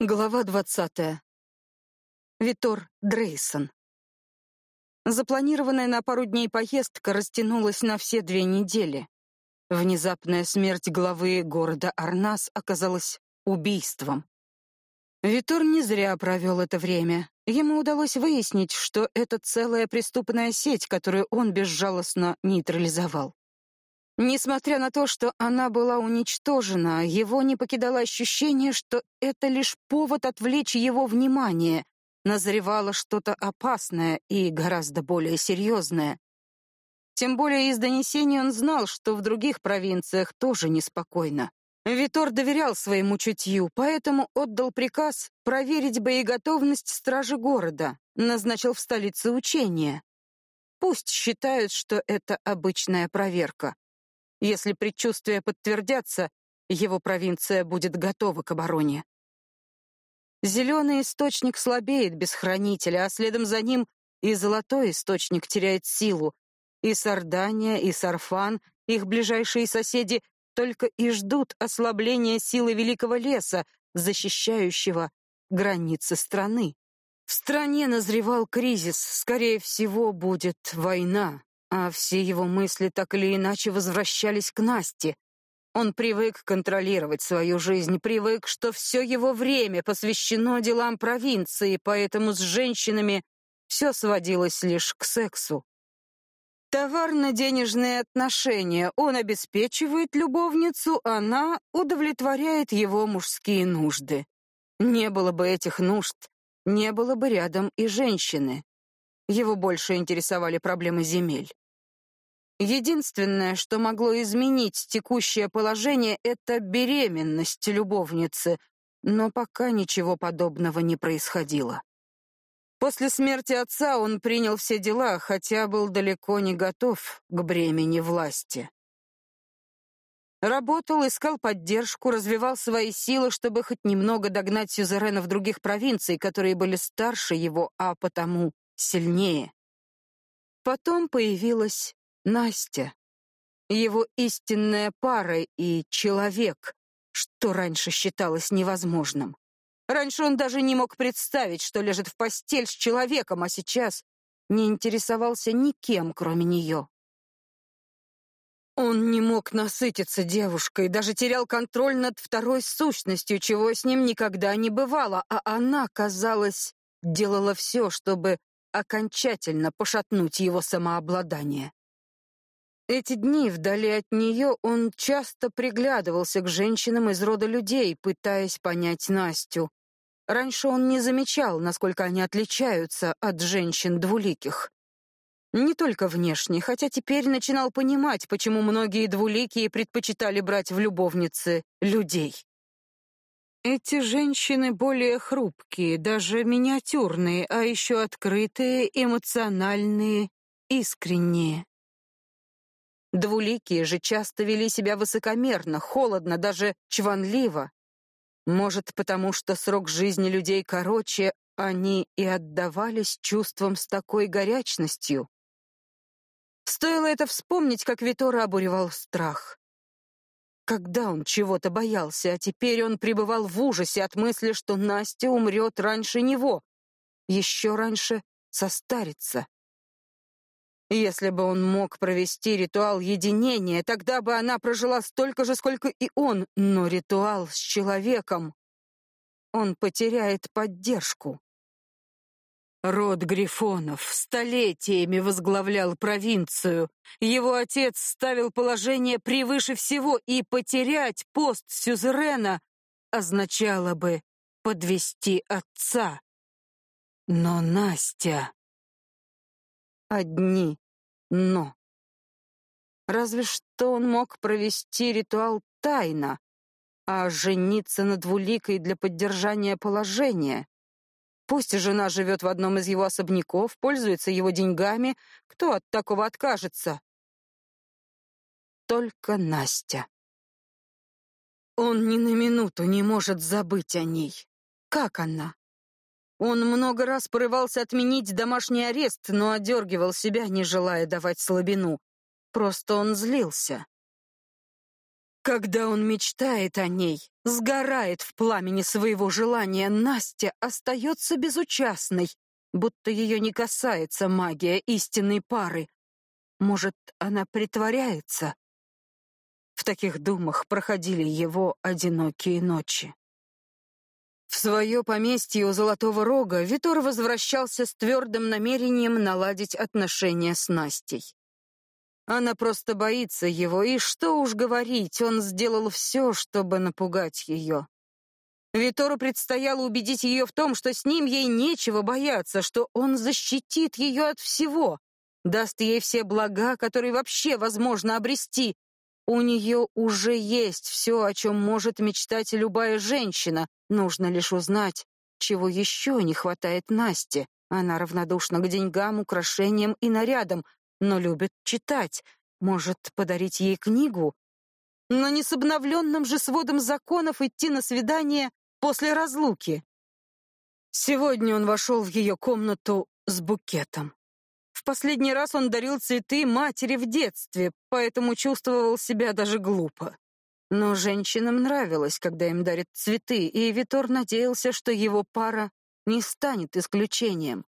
Глава двадцатая. Витор Дрейсон. Запланированная на пару дней поездка растянулась на все две недели. Внезапная смерть главы города Арнас оказалась убийством. Витор не зря провел это время. Ему удалось выяснить, что это целая преступная сеть, которую он безжалостно нейтрализовал. Несмотря на то, что она была уничтожена, его не покидало ощущение, что это лишь повод отвлечь его внимание. Назревало что-то опасное и гораздо более серьезное. Тем более из донесений он знал, что в других провинциях тоже неспокойно. Витор доверял своему чутью, поэтому отдал приказ проверить боеготовность стражи города, назначил в столице учения. Пусть считают, что это обычная проверка. Если предчувствия подтвердятся, его провинция будет готова к обороне. Зеленый источник слабеет без хранителя, а следом за ним и золотой источник теряет силу. И Сардания, и Сарфан, их ближайшие соседи, только и ждут ослабления силы великого леса, защищающего границы страны. В стране назревал кризис, скорее всего, будет война. А все его мысли так или иначе возвращались к Насте. Он привык контролировать свою жизнь, привык, что все его время посвящено делам провинции, поэтому с женщинами все сводилось лишь к сексу. Товарно-денежные отношения он обеспечивает любовницу, она удовлетворяет его мужские нужды. Не было бы этих нужд, не было бы рядом и женщины. Его больше интересовали проблемы земель. Единственное, что могло изменить текущее положение, это беременность любовницы, но пока ничего подобного не происходило. После смерти отца он принял все дела, хотя был далеко не готов к бремени власти. Работал, искал поддержку, развивал свои силы, чтобы хоть немного догнать сюзеренов других провинций, которые были старше его, а потому сильнее. Потом появилась Настя. Его истинная пара и человек, что раньше считалось невозможным. Раньше он даже не мог представить, что лежит в постель с человеком, а сейчас не интересовался никем, кроме нее. Он не мог насытиться девушкой, даже терял контроль над второй сущностью, чего с ним никогда не бывало, а она, казалось, делала все, чтобы окончательно пошатнуть его самообладание. Эти дни вдали от нее он часто приглядывался к женщинам из рода людей, пытаясь понять Настю. Раньше он не замечал, насколько они отличаются от женщин двуликих. Не только внешне, хотя теперь начинал понимать, почему многие двуликие предпочитали брать в любовницы людей. Эти женщины более хрупкие, даже миниатюрные, а еще открытые, эмоциональные, искренние. Двуликие же часто вели себя высокомерно, холодно, даже чванливо. Может, потому что срок жизни людей короче, они и отдавались чувствам с такой горячностью. Стоило это вспомнить, как Витора обуревал страх. Когда он чего-то боялся, а теперь он пребывал в ужасе от мысли, что Настя умрет раньше него, еще раньше состарится. Если бы он мог провести ритуал единения, тогда бы она прожила столько же, сколько и он, но ритуал с человеком. Он потеряет поддержку. Род Грифонов столетиями возглавлял провинцию. Его отец ставил положение превыше всего, и потерять пост сюзерена означало бы подвести отца. Но Настя одни «но». Разве что он мог провести ритуал тайно, а жениться на двуликой для поддержания положения. Пусть жена живет в одном из его особняков, пользуется его деньгами, кто от такого откажется? Только Настя. Он ни на минуту не может забыть о ней. Как она? Он много раз порывался отменить домашний арест, но одергивал себя, не желая давать слабину. Просто он злился. Когда он мечтает о ней, сгорает в пламени своего желания, Настя остается безучастной, будто ее не касается магия истинной пары. Может, она притворяется? В таких думах проходили его одинокие ночи. В свое поместье у Золотого Рога Витор возвращался с твердым намерением наладить отношения с Настей. Она просто боится его, и что уж говорить, он сделал все, чтобы напугать ее. Витору предстояло убедить ее в том, что с ним ей нечего бояться, что он защитит ее от всего, даст ей все блага, которые вообще возможно обрести. У нее уже есть все, о чем может мечтать любая женщина. Нужно лишь узнать, чего еще не хватает Насте. Она равнодушна к деньгам, украшениям и нарядам, но любит читать. Может, подарить ей книгу? Но не с обновленным же сводом законов идти на свидание после разлуки. Сегодня он вошел в ее комнату с букетом. В последний раз он дарил цветы матери в детстве, поэтому чувствовал себя даже глупо. Но женщинам нравилось, когда им дарят цветы, и Витор надеялся, что его пара не станет исключением.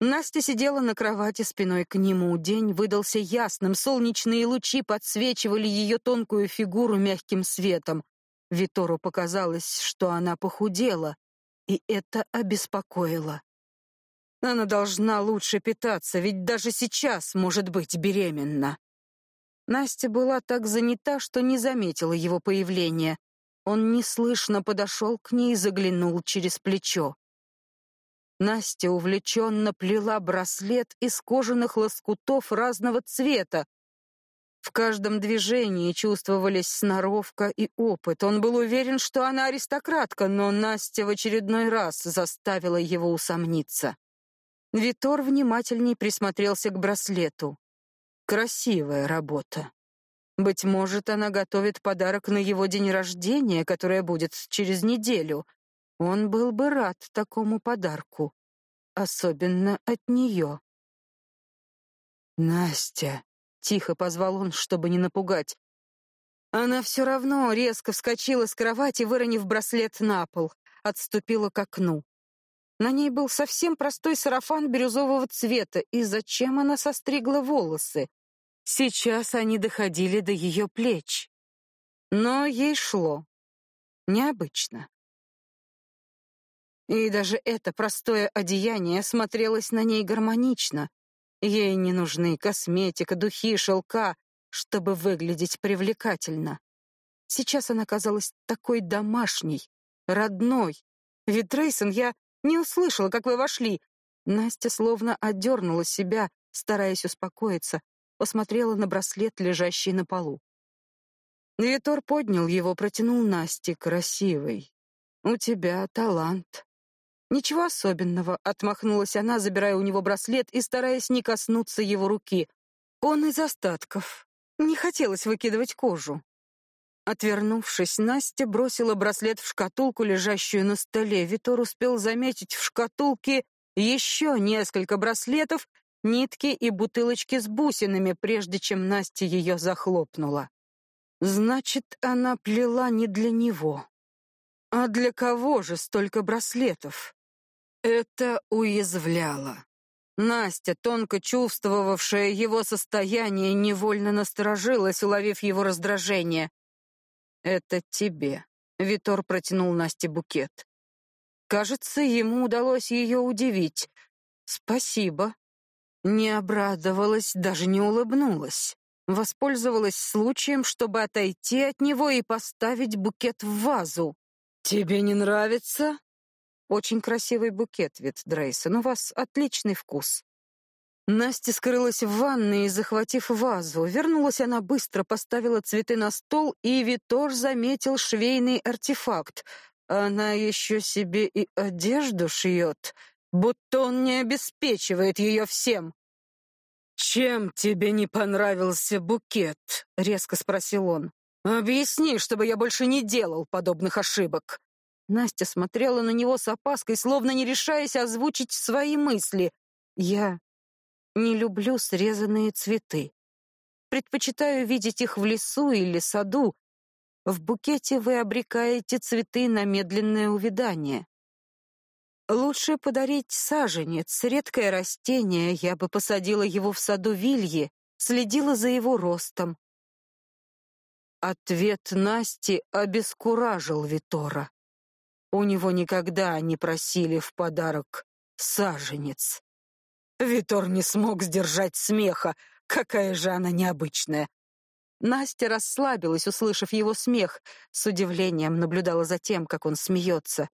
Настя сидела на кровати спиной к нему. День выдался ясным, солнечные лучи подсвечивали ее тонкую фигуру мягким светом. Витору показалось, что она похудела, и это обеспокоило. Она должна лучше питаться, ведь даже сейчас может быть беременна. Настя была так занята, что не заметила его появления. Он неслышно подошел к ней и заглянул через плечо. Настя увлеченно плела браслет из кожаных лоскутов разного цвета. В каждом движении чувствовались сноровка и опыт. Он был уверен, что она аристократка, но Настя в очередной раз заставила его усомниться. Витор внимательней присмотрелся к браслету. Красивая работа. Быть может, она готовит подарок на его день рождения, которое будет через неделю. Он был бы рад такому подарку, особенно от нее. «Настя!» — тихо позвал он, чтобы не напугать. Она все равно резко вскочила с кровати, выронив браслет на пол, отступила к окну. На ней был совсем простой сарафан бирюзового цвета, и зачем она состригла волосы? Сейчас они доходили до ее плеч. Но ей шло. Необычно. И даже это простое одеяние смотрелось на ней гармонично. Ей не нужны косметика, духи, шелка, чтобы выглядеть привлекательно. Сейчас она казалась такой домашней, родной. Ведь, Трейсон, я не услышала, как вы вошли. Настя словно отдернула себя, стараясь успокоиться, посмотрела на браслет, лежащий на полу. Витор поднял его, протянул Насте, красивый. У тебя талант. Ничего особенного, отмахнулась она, забирая у него браслет и стараясь не коснуться его руки. Он из остатков. Не хотелось выкидывать кожу. Отвернувшись, Настя бросила браслет в шкатулку, лежащую на столе. Витор успел заметить в шкатулке еще несколько браслетов, нитки и бутылочки с бусинами, прежде чем Настя ее захлопнула. Значит, она плела не для него. А для кого же столько браслетов? Это уязвляло. Настя, тонко чувствовавшая его состояние, невольно насторожилась, уловив его раздражение. «Это тебе». Витор протянул Насте букет. Кажется, ему удалось ее удивить. «Спасибо». Не обрадовалась, даже не улыбнулась. Воспользовалась случаем, чтобы отойти от него и поставить букет в вазу. «Тебе не нравится?» «Очень красивый букет, Вит Дрейсон. У вас отличный вкус. Настя скрылась в ванной, захватив вазу. Вернулась она быстро, поставила цветы на стол, и Витор заметил швейный артефакт. Она еще себе и одежду шьет, будто он не обеспечивает ее всем. «Чем тебе не понравился букет?» — резко спросил он. «Объясни, чтобы я больше не делал подобных ошибок». Настя смотрела на него с опаской, словно не решаясь озвучить свои мысли. «Я не люблю срезанные цветы. Предпочитаю видеть их в лесу или саду, в букете вы обрекаете цветы на медленное увядание. Лучше подарить саженец, редкое растение, я бы посадила его в саду Вильи, следила за его ростом. Ответ Насти обескуражил Витора. У него никогда не просили в подарок саженец. Витор не смог сдержать смеха. Какая же она необычная. Настя расслабилась, услышав его смех, с удивлением наблюдала за тем, как он смеется.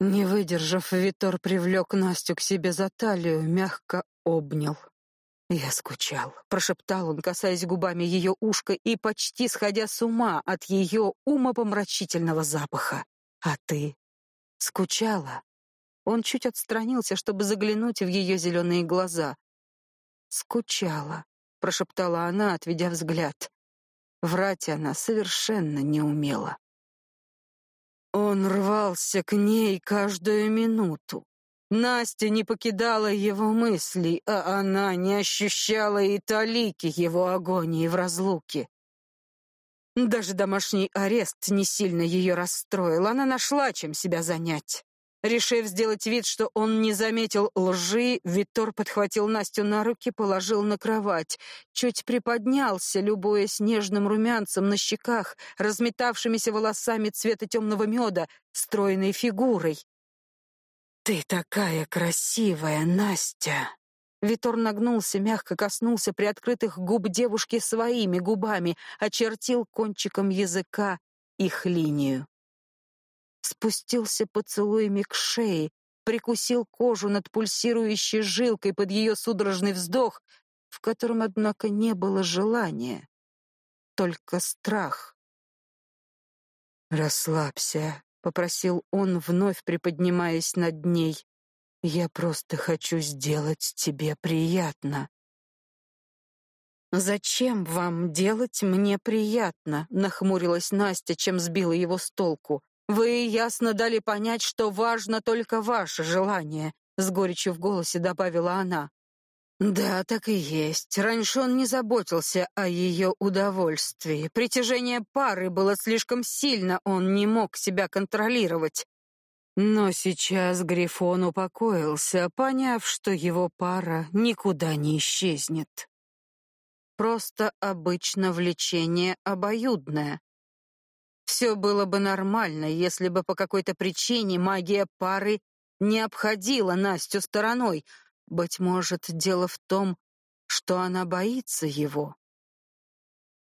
Не выдержав, Витор привлек Настю к себе за талию, мягко обнял. «Я скучал», — прошептал он, касаясь губами ее ушка и почти сходя с ума от ее умопомрачительного запаха. «А ты скучала?» Он чуть отстранился, чтобы заглянуть в ее зеленые глаза. «Скучала», — прошептала она, отведя взгляд. Врать она совершенно не умела. Он рвался к ней каждую минуту. Настя не покидала его мыслей, а она не ощущала и талики его агонии в разлуке. Даже домашний арест не сильно ее расстроил, она нашла чем себя занять. Решив сделать вид, что он не заметил лжи, Витор подхватил Настю на руки, положил на кровать, чуть приподнялся, любуясь снежным румянцем на щеках, разметавшимися волосами цвета темного меда, стройной фигурой. «Ты такая красивая, Настя!» Витор нагнулся, мягко коснулся приоткрытых губ девушки своими губами, очертил кончиком языка их линию спустился поцелуями к шее, прикусил кожу над пульсирующей жилкой под ее судорожный вздох, в котором, однако, не было желания, только страх. «Расслабься», — попросил он, вновь приподнимаясь над ней. «Я просто хочу сделать тебе приятно». «Зачем вам делать мне приятно?» — нахмурилась Настя, чем сбила его с толку. Вы ясно дали понять, что важно только ваше желание, с горечью в голосе добавила она. Да, так и есть. Раньше он не заботился о ее удовольствии. Притяжение пары было слишком сильно, он не мог себя контролировать. Но сейчас Грифон упокоился, поняв, что его пара никуда не исчезнет. Просто обычно влечение обоюдное. Все было бы нормально, если бы по какой-то причине магия пары не обходила Настю стороной. Быть может, дело в том, что она боится его.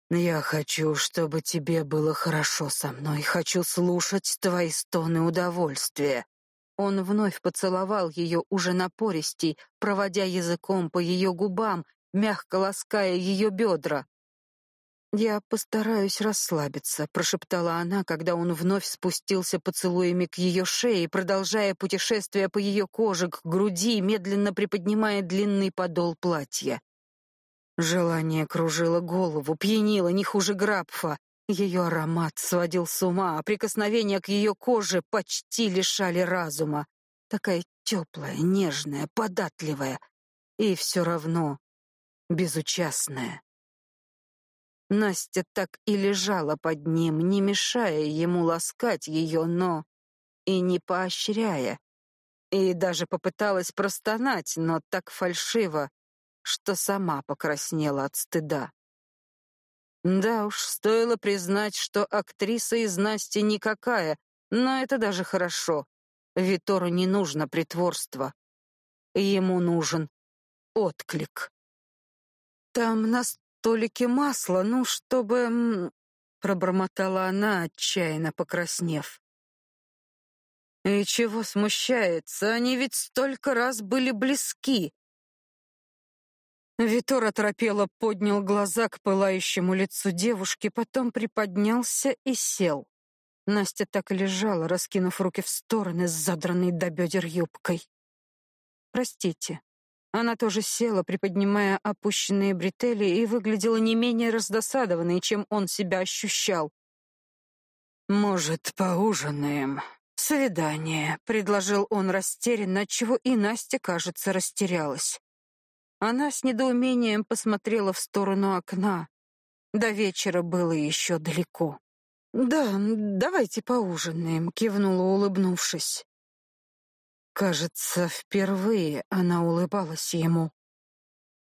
Я хочу, чтобы тебе было хорошо со мной. Хочу слушать твои стоны удовольствия. Он вновь поцеловал ее уже напористей, проводя языком по ее губам, мягко лаская ее бедра. «Я постараюсь расслабиться», — прошептала она, когда он вновь спустился поцелуями к ее шее, продолжая путешествие по ее коже к груди, медленно приподнимая длинный подол платья. Желание кружило голову, пьянило не хуже Грабфа. Ее аромат сводил с ума, а прикосновения к ее коже почти лишали разума. Такая теплая, нежная, податливая и все равно безучастная. Настя так и лежала под ним, не мешая ему ласкать ее, но и не поощряя. И даже попыталась простонать, но так фальшиво, что сама покраснела от стыда. Да уж, стоило признать, что актриса из Насти никакая, но это даже хорошо. Витору не нужно притворство. Ему нужен отклик. Там нас столике масла, ну, чтобы...» — пробормотала она, отчаянно покраснев. «И чего смущается? Они ведь столько раз были близки!» Витор оторопело поднял глаза к пылающему лицу девушки, потом приподнялся и сел. Настя так и лежала, раскинув руки в стороны с задранной до бедер юбкой. «Простите», она тоже села, приподнимая опущенные бретели, и выглядела не менее раздосадованной, чем он себя ощущал. «Может, поужинаем?» «Свидание», — предложил он растерянно, чего и Настя, кажется, растерялась. Она с недоумением посмотрела в сторону окна. До вечера было еще далеко. «Да, давайте поужинаем», — кивнула, улыбнувшись. Кажется, впервые она улыбалась ему.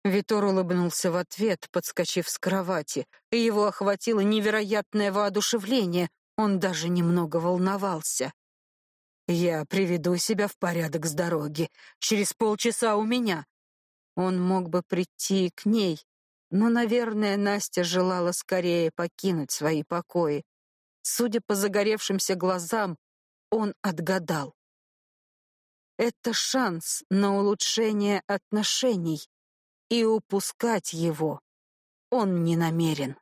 Витор улыбнулся в ответ, подскочив с кровати, его охватило невероятное воодушевление, он даже немного волновался. «Я приведу себя в порядок с дороги. Через полчаса у меня». Он мог бы прийти к ней, но, наверное, Настя желала скорее покинуть свои покои. Судя по загоревшимся глазам, он отгадал. Это шанс на улучшение отношений, и упускать его он не намерен.